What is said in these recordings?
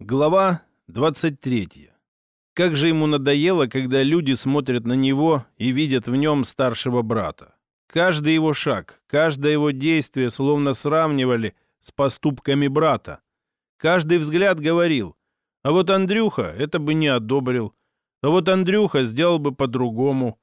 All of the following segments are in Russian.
Глава 23. Как же ему надоело, когда люди смотрят на него и видят в нем старшего брата. Каждый его шаг, каждое его действие словно сравнивали с поступками брата. Каждый взгляд говорил, а вот Андрюха это бы не одобрил, а вот Андрюха сделал бы по-другому,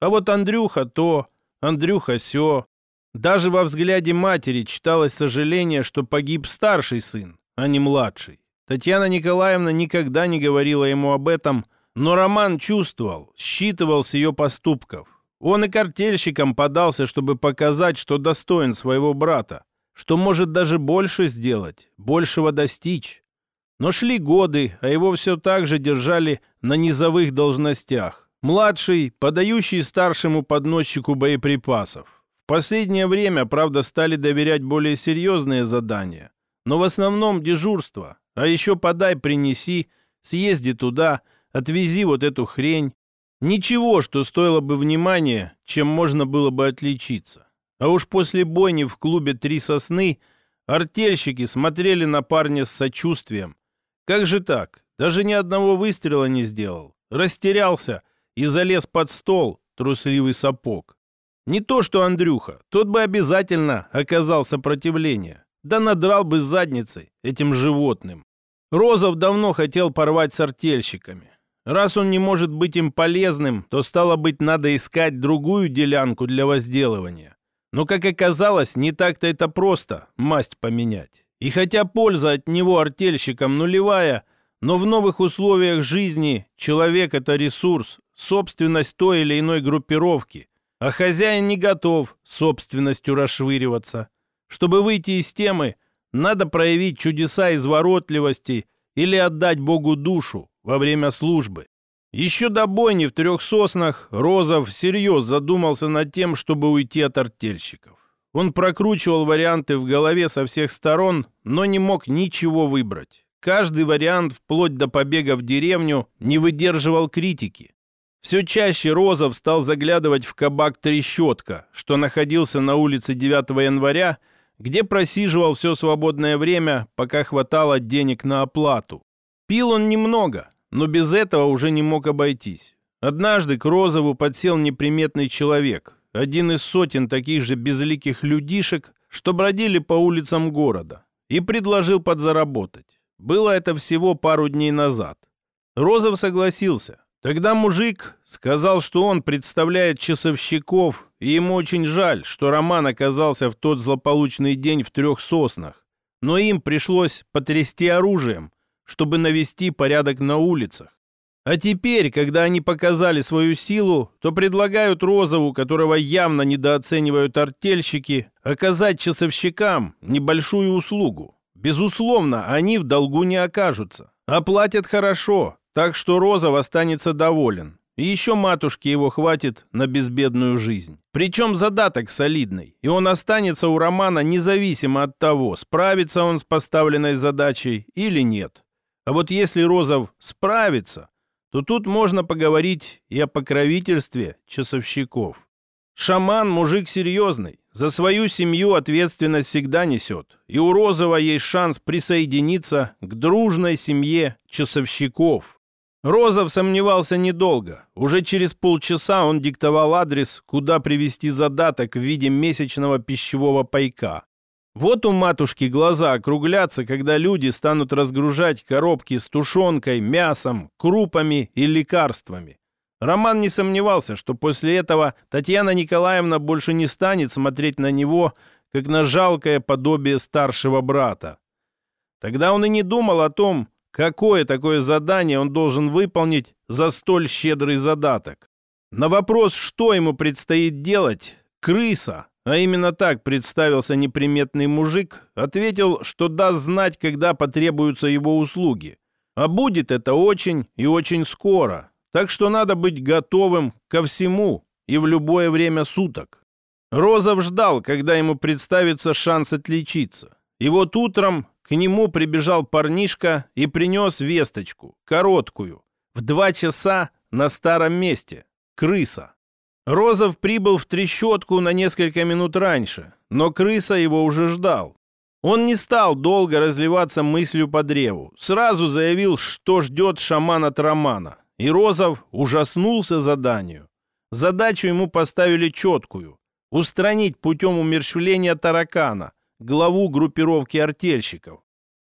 а вот Андрюха то, Андрюха сё. Даже во взгляде матери читалось сожаление, что погиб старший сын, а не младший. Татьяна Николаевна никогда не говорила ему об этом, но Роман чувствовал, считывал с ее поступков. Он и картельщиком подался, чтобы показать, что достоин своего брата, что может даже больше сделать, большего достичь. Но шли годы, а его все так же держали на низовых должностях. Младший, подающий старшему подносчику боеприпасов. В последнее время, правда, стали доверять более серьезные задания. Но в основном дежурство, а еще подай, принеси, съезди туда, отвези вот эту хрень. Ничего, что стоило бы внимания, чем можно было бы отличиться. А уж после бойни в клубе «Три сосны» артельщики смотрели на парня с сочувствием. Как же так? Даже ни одного выстрела не сделал. Растерялся и залез под стол, трусливый сапог. Не то что Андрюха, тот бы обязательно оказал сопротивление. Да надрал бы задницей этим животным. Розов давно хотел порвать с артельщиками. Раз он не может быть им полезным, то, стало быть, надо искать другую делянку для возделывания. Но, как оказалось, не так-то это просто масть поменять. И хотя польза от него артельщикам нулевая, но в новых условиях жизни человек – это ресурс, собственность той или иной группировки, а хозяин не готов собственностью расшвыриваться. Чтобы выйти из темы – надо проявить чудеса изворотливости или отдать Богу душу во время службы. Еще до бойни в трех соснах Розов всерьез задумался над тем, чтобы уйти от артельщиков. Он прокручивал варианты в голове со всех сторон, но не мог ничего выбрать. Каждый вариант, вплоть до побега в деревню, не выдерживал критики. Все чаще Розов стал заглядывать в кабак «Трещотка», что находился на улице 9 января, где просиживал все свободное время, пока хватало денег на оплату. Пил он немного, но без этого уже не мог обойтись. Однажды к Розову подсел неприметный человек, один из сотен таких же безликих людишек, что бродили по улицам города, и предложил подзаработать. Было это всего пару дней назад. Розов согласился, Тогда мужик сказал, что он представляет часовщиков, и ему очень жаль, что Роман оказался в тот злополучный день в трех соснах. Но им пришлось потрясти оружием, чтобы навести порядок на улицах. А теперь, когда они показали свою силу, то предлагают Розову, которого явно недооценивают артельщики, оказать часовщикам небольшую услугу. Безусловно, они в долгу не окажутся. Оплатят хорошо, так что Розов останется доволен. И еще матушке его хватит на безбедную жизнь. Причем задаток солидный, и он останется у Романа независимо от того, справится он с поставленной задачей или нет. А вот если Розов справится, то тут можно поговорить и о покровительстве часовщиков. Шаман мужик серьезный, за свою семью ответственность всегда несет, и у Розова есть шанс присоединиться к дружной семье часовщиков. Розов сомневался недолго. Уже через полчаса он диктовал адрес, куда привезти задаток в виде месячного пищевого пайка. Вот у матушки глаза округлятся, когда люди станут разгружать коробки с тушенкой, мясом, крупами и лекарствами. Роман не сомневался, что после этого Татьяна Николаевна больше не станет смотреть на него, как на жалкое подобие старшего брата. Тогда он и не думал о том, Какое такое задание он должен выполнить за столь щедрый задаток? На вопрос, что ему предстоит делать, крыса, а именно так представился неприметный мужик, ответил, что даст знать, когда потребуются его услуги. А будет это очень и очень скоро, так что надо быть готовым ко всему и в любое время суток. Розов ждал, когда ему представится шанс отличиться. И вот утром к нему прибежал парнишка и принес весточку, короткую, в два часа на старом месте. Крыса. Розов прибыл в трещотку на несколько минут раньше, но крыса его уже ждал. Он не стал долго разливаться мыслью по древу. Сразу заявил, что ждет шаман от Романа. И Розов ужаснулся заданию. Задачу ему поставили четкую – устранить путем умерщвления таракана, главу группировки артельщиков.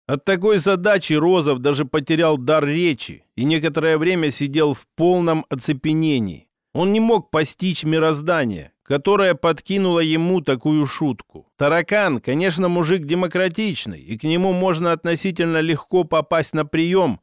От такой задачи Розов даже потерял дар речи и некоторое время сидел в полном оцепенении. Он не мог постичь мироздание, которое подкинуло ему такую шутку. Таракан, конечно, мужик демократичный, и к нему можно относительно легко попасть на прием,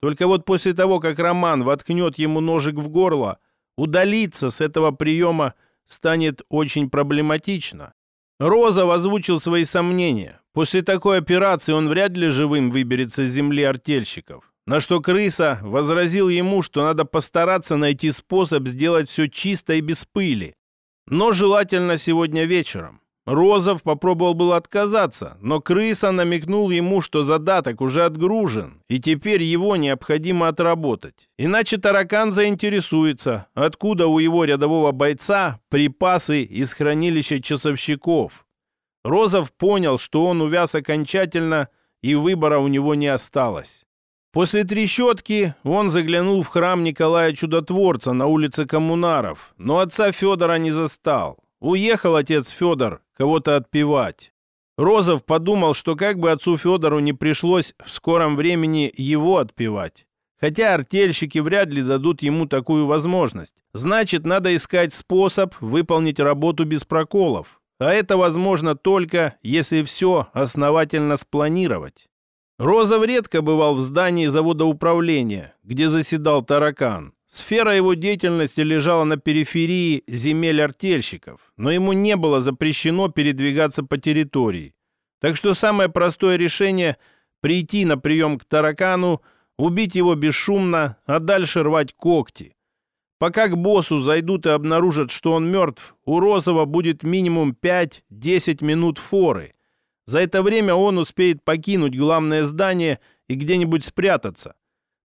только вот после того, как Роман воткнет ему ножик в горло, удалиться с этого приема станет очень проблематично. Роза озвучил свои сомнения. После такой операции он вряд ли живым выберется с земли артельщиков. На что крыса возразил ему, что надо постараться найти способ сделать все чисто и без пыли. Но желательно сегодня вечером. Розов попробовал было отказаться, но крыса намекнул ему, что задаток уже отгружен, и теперь его необходимо отработать. Иначе таракан заинтересуется, откуда у его рядового бойца припасы из хранилища часовщиков. Розов понял, что он увяз окончательно, и выбора у него не осталось. После трещотки он заглянул в храм Николая Чудотворца на улице Коммунаров, но отца Федора не застал. Уехал отец Федор кого-то отпевать. Розов подумал, что как бы отцу Федору не пришлось в скором времени его отпевать. Хотя артельщики вряд ли дадут ему такую возможность. Значит, надо искать способ выполнить работу без проколов. А это возможно только, если все основательно спланировать. Розов редко бывал в здании завода управления, где заседал таракан. Сфера его деятельности лежала на периферии земель артельщиков, но ему не было запрещено передвигаться по территории. Так что самое простое решение – прийти на прием к таракану, убить его бесшумно, а дальше рвать когти. Пока к боссу зайдут и обнаружат, что он мертв, у Розова будет минимум 5-10 минут форы. За это время он успеет покинуть главное здание и где-нибудь спрятаться.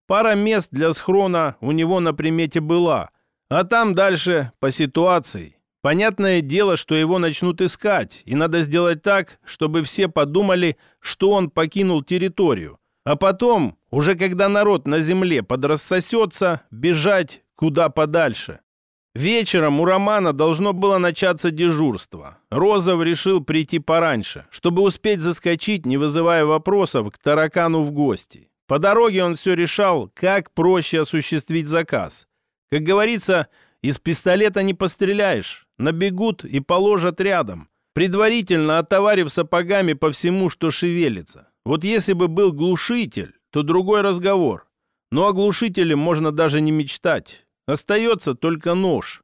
Пара мест для схрона у него на примете была, а там дальше по ситуации. Понятное дело, что его начнут искать, и надо сделать так, чтобы все подумали, что он покинул территорию. А потом, уже когда народ на земле подрассосется, бежать куда подальше. Вечером у Романа должно было начаться дежурство. Розов решил прийти пораньше, чтобы успеть заскочить, не вызывая вопросов, к таракану в гости. По дороге он все решал, как проще осуществить заказ. Как говорится, из пистолета не постреляешь, набегут и положат рядом, предварительно отоварив сапогами по всему, что шевелится. Вот если бы был глушитель, то другой разговор. Но о глушителе можно даже не мечтать. Остается только нож.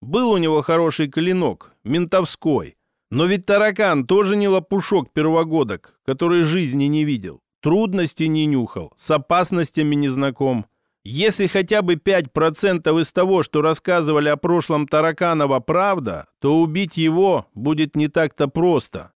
Был у него хороший клинок, ментовской. Но ведь таракан тоже не лопушок первогодок, который жизни не видел. Трудностей не нюхал, с опасностями не знаком. Если хотя бы 5% из того, что рассказывали о прошлом Тараканова, правда, то убить его будет не так-то просто.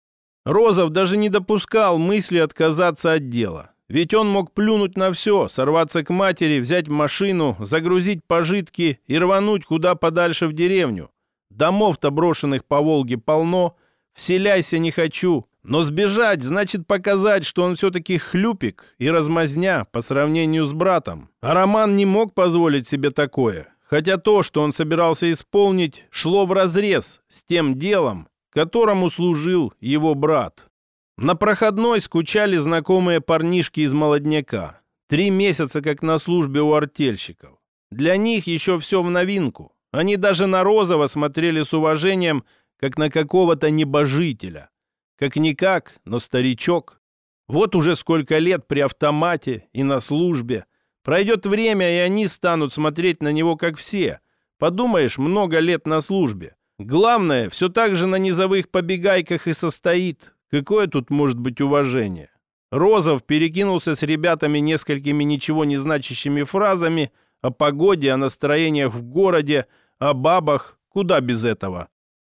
Розов даже не допускал мысли отказаться от дела. Ведь он мог плюнуть на все, сорваться к матери, взять машину, загрузить пожитки и рвануть куда подальше в деревню. Домов-то брошенных по Волге полно. Вселяйся не хочу. Но сбежать значит показать, что он все-таки хлюпик и размазня по сравнению с братом. А Роман не мог позволить себе такое. Хотя то, что он собирался исполнить, шло вразрез с тем делом, которому служил его брат. На проходной скучали знакомые парнишки из молодняка. Три месяца как на службе у артельщиков. Для них еще все в новинку. Они даже на Розова смотрели с уважением, как на какого-то небожителя – как-никак, но старичок. Вот уже сколько лет при автомате и на службе. Пройдет время, и они станут смотреть на него, как все. Подумаешь, много лет на службе. Главное, все так же на низовых побегайках и состоит. Какое тут может быть уважение? Розов перекинулся с ребятами несколькими ничего не значащими фразами о погоде, о настроениях в городе, о бабах, куда без этого.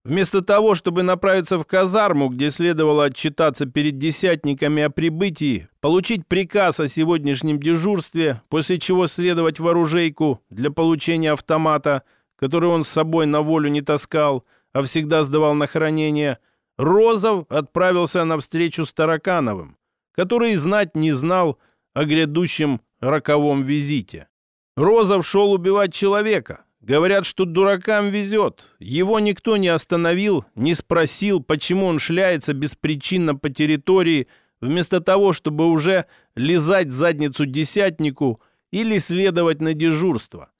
Вместо того, чтобы направиться в казарму, где следовало отчитаться перед десятниками о прибытии, получить приказ о сегодняшнем дежурстве, после чего следовать в оружейку для получения автомата, который он с собой на волю не таскал, а всегда сдавал на хранение, Розов отправился на встречу с Таракановым, который знать не знал о грядущем роковом визите. Розов шел убивать человека. Говорят, что дуракам везет. Его никто не остановил, не спросил, почему он шляется беспричинно по территории, вместо того, чтобы уже лизать задницу десятнику или следовать на дежурство.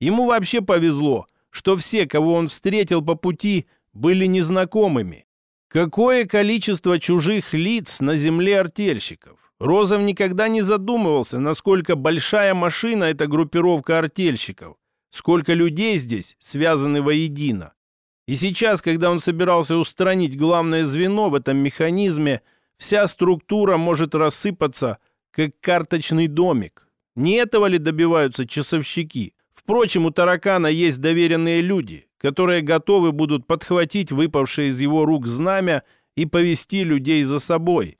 Ему вообще повезло, что все, кого он встретил по пути, были незнакомыми. Какое количество чужих лиц на земле артельщиков? Розов никогда не задумывался, насколько большая машина эта группировка артельщиков, сколько людей здесь связаны воедино. И сейчас, когда он собирался устранить главное звено в этом механизме, вся структура может рассыпаться, как карточный домик. Не этого ли добиваются часовщики? Впрочем, у таракана есть доверенные люди, которые готовы будут подхватить выпавшее из его рук знамя и повести людей за собой.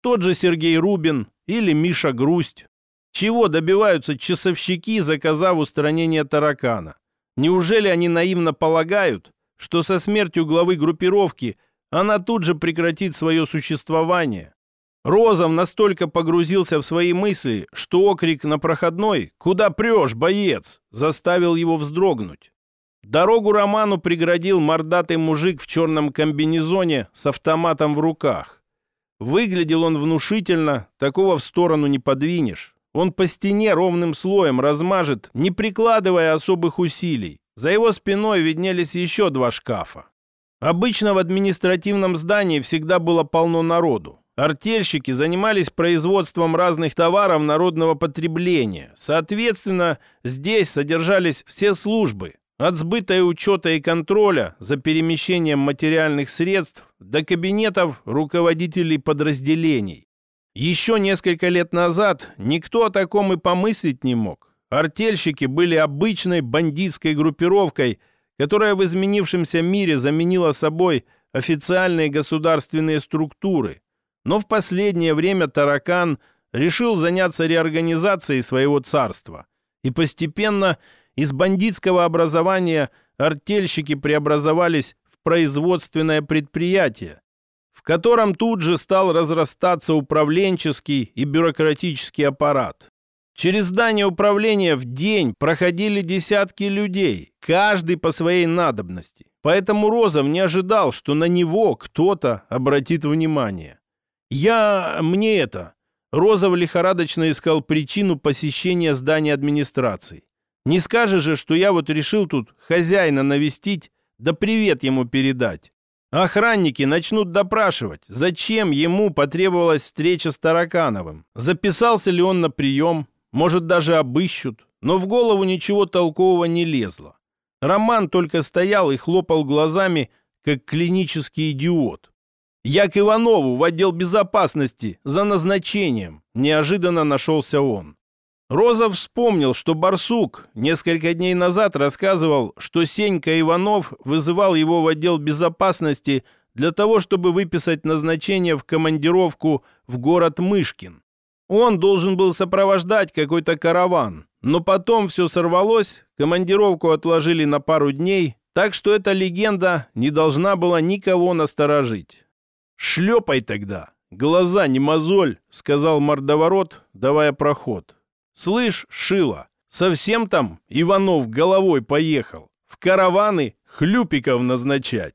Тот же Сергей Рубин или Миша Грусть. Чего добиваются часовщики, заказав устранение таракана? Неужели они наивно полагают, что со смертью главы группировки она тут же прекратит свое существование? Розов настолько погрузился в свои мысли, что окрик на проходной «Куда прешь, боец?» заставил его вздрогнуть. Дорогу Роману преградил мордатый мужик в черном комбинезоне с автоматом в руках. Выглядел он внушительно, такого в сторону не подвинешь. Он по стене ровным слоем размажет, не прикладывая особых усилий. За его спиной виднелись еще два шкафа. Обычно в административном здании всегда было полно народу. Артельщики занимались производством разных товаров народного потребления. Соответственно, здесь содержались все службы, от сбыта и учета и контроля за перемещением материальных средств до кабинетов руководителей подразделений. Еще несколько лет назад никто о таком и помыслить не мог. Артельщики были обычной бандитской группировкой, которая в изменившемся мире заменила собой официальные государственные структуры. Но в последнее время Таракан решил заняться реорганизацией своего царства и постепенно – из бандитского образования артельщики преобразовались в производственное предприятие, котором тут же стал разрастаться управленческий и бюрократический аппарат. Через здание управления в день проходили десятки людей, каждый по своей надобности. Поэтому Розов не ожидал, что на него кто-то обратит внимание. «Я... мне это...» Розов лихорадочно искал причину посещения здания администрации. Не скажешь же, что я вот решил тут хозяина навестить, да привет ему передать. Охранники начнут допрашивать, зачем ему потребовалась встреча с Таракановым. Записался ли он на прием, может, даже обыщут. Но в голову ничего толкового не лезло. Роман только стоял и хлопал глазами, как клинический идиот. «Я к Иванову в отдел безопасности за назначением», неожиданно нашелся он. Розов вспомнил, что Барсук несколько дней назад рассказывал, что Сенька Иванов вызывал его в отдел безопасности для того, чтобы выписать назначение в командировку в город Мышкин. Он должен был сопровождать какой-то караван, но потом все сорвалось, командировку отложили на пару дней, так что эта легенда не должна была никого насторожить. «Шлепай тогда, глаза не мозоль», — сказал мордоворот, давая проход. Слышь, Шила, совсем там Иванов головой поехал. В караваны хлюпиков назначать.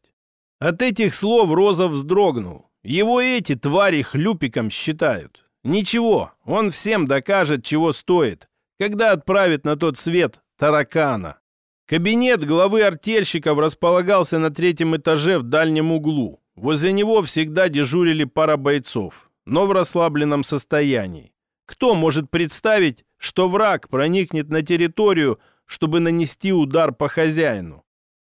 От этих слов Роза вздрогнул. Его эти твари хлюпиком считают. Ничего, он всем докажет, чего стоит, когда отправит на тот свет таракана. Кабинет главы артельщиков располагался на третьем этаже в дальнем углу. Возле него всегда дежурили пара бойцов, но в расслабленном состоянии. Кто может представить, что враг проникнет на территорию, чтобы нанести удар по хозяину?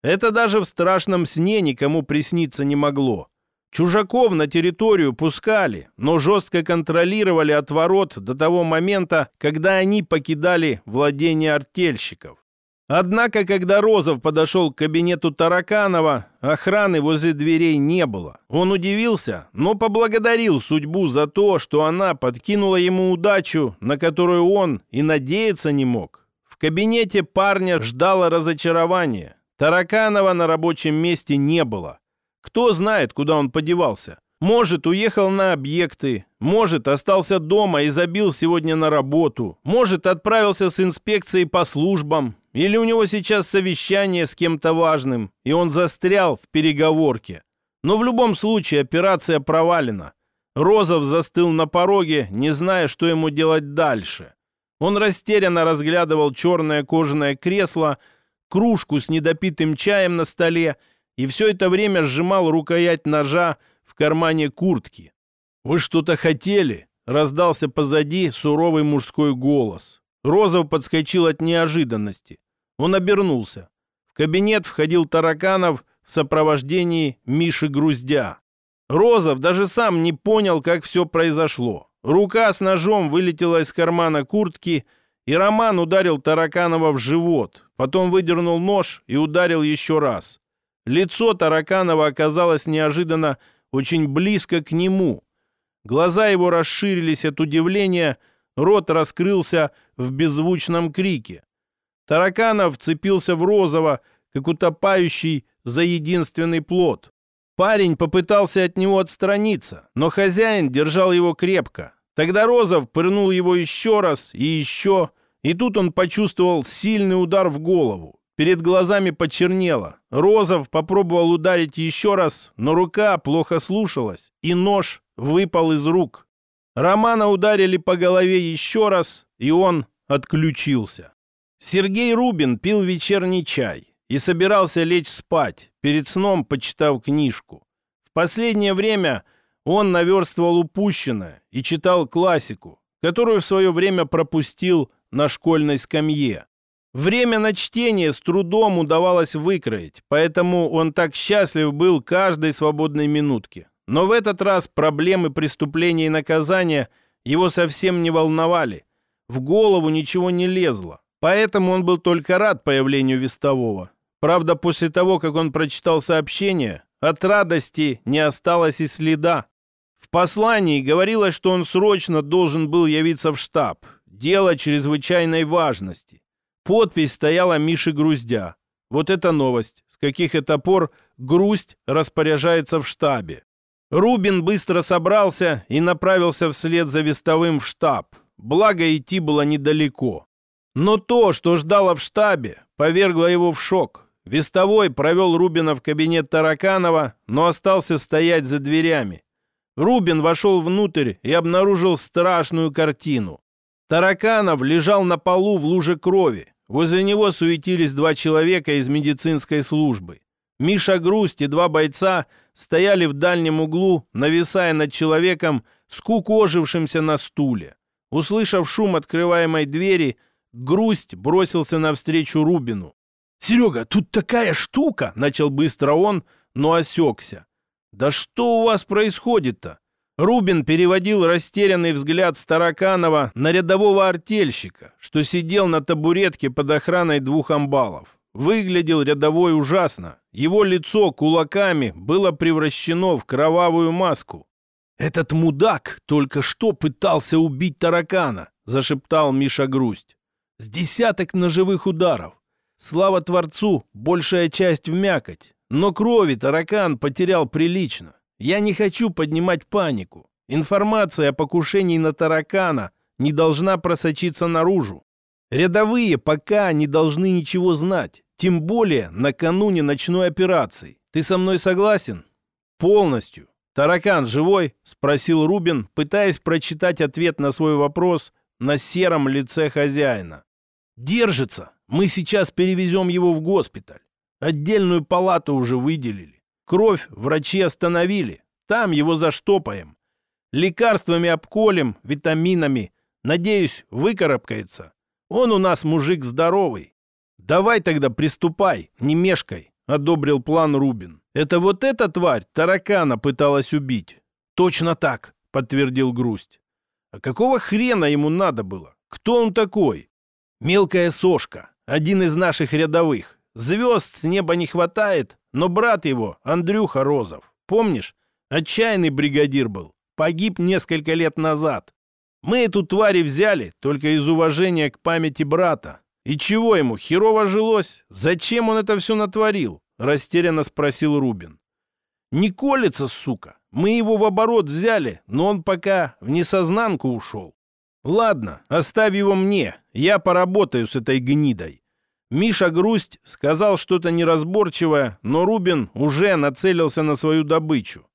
Это даже в страшном сне никому присниться не могло. Чужаков на территорию пускали, но жестко контролировали от ворот до того момента, когда они покидали владение артельщиков. Однако, когда Розов подошел к кабинету Тараканова, охраны возле дверей не было. Он удивился, но поблагодарил судьбу за то, что она подкинула ему удачу, на которую он и надеяться не мог. В кабинете парня ждало разочарование. Тараканова на рабочем месте не было. Кто знает, куда он подевался. Может, уехал на объекты, может, остался дома и забил сегодня на работу, может, отправился с инспекцией по службам, или у него сейчас совещание с кем-то важным, и он застрял в переговорке. Но в любом случае операция провалена. Розов застыл на пороге, не зная, что ему делать дальше. Он растерянно разглядывал черное кожаное кресло, кружку с недопитым чаем на столе и все это время сжимал рукоять ножа, в кармане куртки. «Вы что-то хотели?» — раздался позади суровый мужской голос. Розов подскочил от неожиданности. Он обернулся. В кабинет входил Тараканов в сопровождении Миши Груздя. Розов даже сам не понял, как все произошло. Рука с ножом вылетела из кармана куртки, и Роман ударил Тараканова в живот, потом выдернул нож и ударил еще раз. Лицо Тараканова оказалось неожиданно очень близко к нему. Глаза его расширились от удивления, рот раскрылся в беззвучном крике. Тараканов вцепился в розово, как утопающий за единственный плод. Парень попытался от него отстраниться, но хозяин держал его крепко. Тогда Розов пырнул его еще раз и еще, и тут он почувствовал сильный удар в голову. Перед глазами почернело. Розов попробовал ударить еще раз, но рука плохо слушалась, и нож выпал из рук. Романа ударили по голове еще раз, и он отключился. Сергей Рубин пил вечерний чай и собирался лечь спать, перед сном почитав книжку. В последнее время он наверстывал упущенное и читал классику, которую в свое время пропустил на школьной скамье. Время на чтение с трудом удавалось выкроить, поэтому он так счастлив был каждой свободной минутке. Но в этот раз проблемы преступления и наказания его совсем не волновали. В голову ничего не лезло. Поэтому он был только рад появлению Вестового. Правда, после того, как он прочитал сообщение, от радости не осталось и следа. В послании говорилось, что он срочно должен был явиться в штаб. Дело чрезвычайной важности. Подпись стояла Миши Груздя. Вот это новость. С каких это пор Грусть распоряжается в штабе. Рубин быстро собрался и направился вслед за Вестовым в штаб. Благо идти было недалеко. Но то, что ждало в штабе, повергло его в шок. Вестовой провел Рубина в кабинет Тараканова, но остался стоять за дверями. Рубин вошел внутрь и обнаружил страшную картину. Тараканов лежал на полу в луже крови. Возле него суетились два человека из медицинской службы. Миша Грусть и два бойца стояли в дальнем углу, нависая над человеком, скукожившимся на стуле. Услышав шум открываемой двери, Грусть бросился навстречу Рубину. «Серега, тут такая штука!» — начал быстро он, но осекся. «Да что у вас происходит-то?» Рубин переводил растерянный взгляд Староканова на рядового артельщика, что сидел на табуретке под охраной двух амбалов. Выглядел рядовой ужасно. Его лицо кулаками было превращено в кровавую маску. «Этот мудак только что пытался убить таракана», — зашептал Миша Грусть. «С десяток ножевых ударов. Слава Творцу, большая часть вмякоть. Но крови таракан потерял прилично. Я не хочу поднимать панику. Информация о покушении на таракана не должна просочиться наружу. Рядовые пока не должны ничего знать, тем более накануне ночной операции. Ты со мной согласен? Полностью. Таракан живой? Спросил Рубин, пытаясь прочитать ответ на свой вопрос на сером лице хозяина. Держится. Мы сейчас перевезем его в госпиталь. Отдельную палату уже выделили. Кровь врачи остановили. Там его заштопаем. Лекарствами обколем, витаминами. Надеюсь, выкарабкается. Он у нас мужик здоровый. Давай тогда приступай, не мешкай, одобрил план Рубин. Это вот эта тварь таракана пыталась убить. Точно так, подтвердил Грусть. А какого хрена ему надо было? Кто он такой? Мелкая сошка, один из наших рядовых. Звезд с неба не хватает, но брат его, Андрюха Розов, помнишь, отчаянный бригадир был, погиб несколько лет назад. Мы эту тварь взяли только из уважения к памяти брата. И чего ему, херово жилось? Зачем он это все натворил? Растерянно спросил Рубин. Не колется, сука. Мы его в оборот взяли, но он пока в несознанку ушел. Ладно, оставь его мне, я поработаю с этой гнидой. Миша Грусть сказал что-то неразборчивое, но Рубин уже нацелился на свою добычу.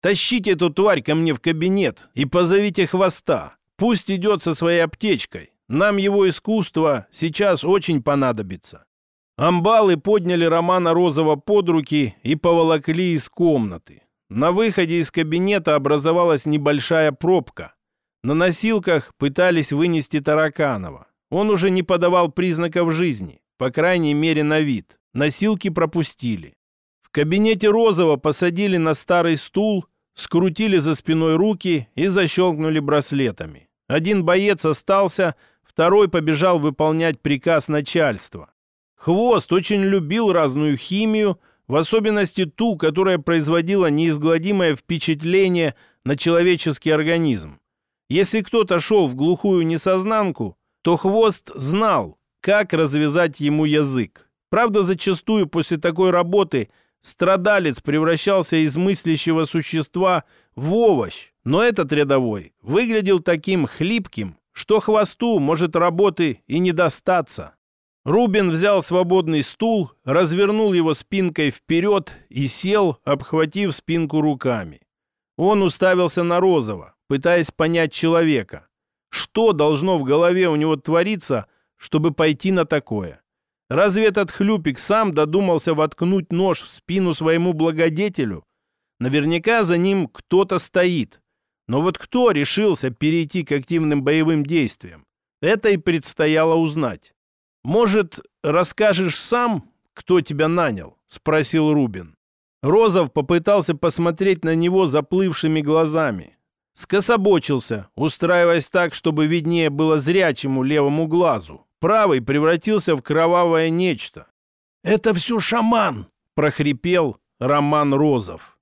«Тащите эту тварь ко мне в кабинет и позовите хвоста. Пусть идет со своей аптечкой. Нам его искусство сейчас очень понадобится». Амбалы подняли Романа Розова под руки и поволокли из комнаты. На выходе из кабинета образовалась небольшая пробка. На носилках пытались вынести Тараканова. Он уже не подавал признаков жизни, по крайней мере на вид. Носилки пропустили. В кабинете Розова посадили на старый стул, скрутили за спиной руки и защелкнули браслетами. Один боец остался, второй побежал выполнять приказ начальства. Хвост очень любил разную химию, в особенности ту, которая производила неизгладимое впечатление на человеческий организм. Если кто-то шел в глухую несознанку, то хвост знал, как развязать ему язык. Правда, зачастую после такой работы страдалец превращался из мыслящего существа в овощ, но этот рядовой выглядел таким хлипким, что хвосту может работы и не достаться. Рубин взял свободный стул, развернул его спинкой вперед и сел, обхватив спинку руками. Он уставился на Розова, пытаясь понять человека. Что должно в голове у него твориться, чтобы пойти на такое? Разве этот хлюпик сам додумался воткнуть нож в спину своему благодетелю? Наверняка за ним кто-то стоит. Но вот кто решился перейти к активным боевым действиям? Это и предстояло узнать. «Может, расскажешь сам, кто тебя нанял?» — спросил Рубин. Розов попытался посмотреть на него заплывшими глазами. Скособочился, устраиваясь так, чтобы виднее было зрячему левому глазу. Правый превратился в кровавое нечто. «Это все шаман!» — прохрипел Роман Розов.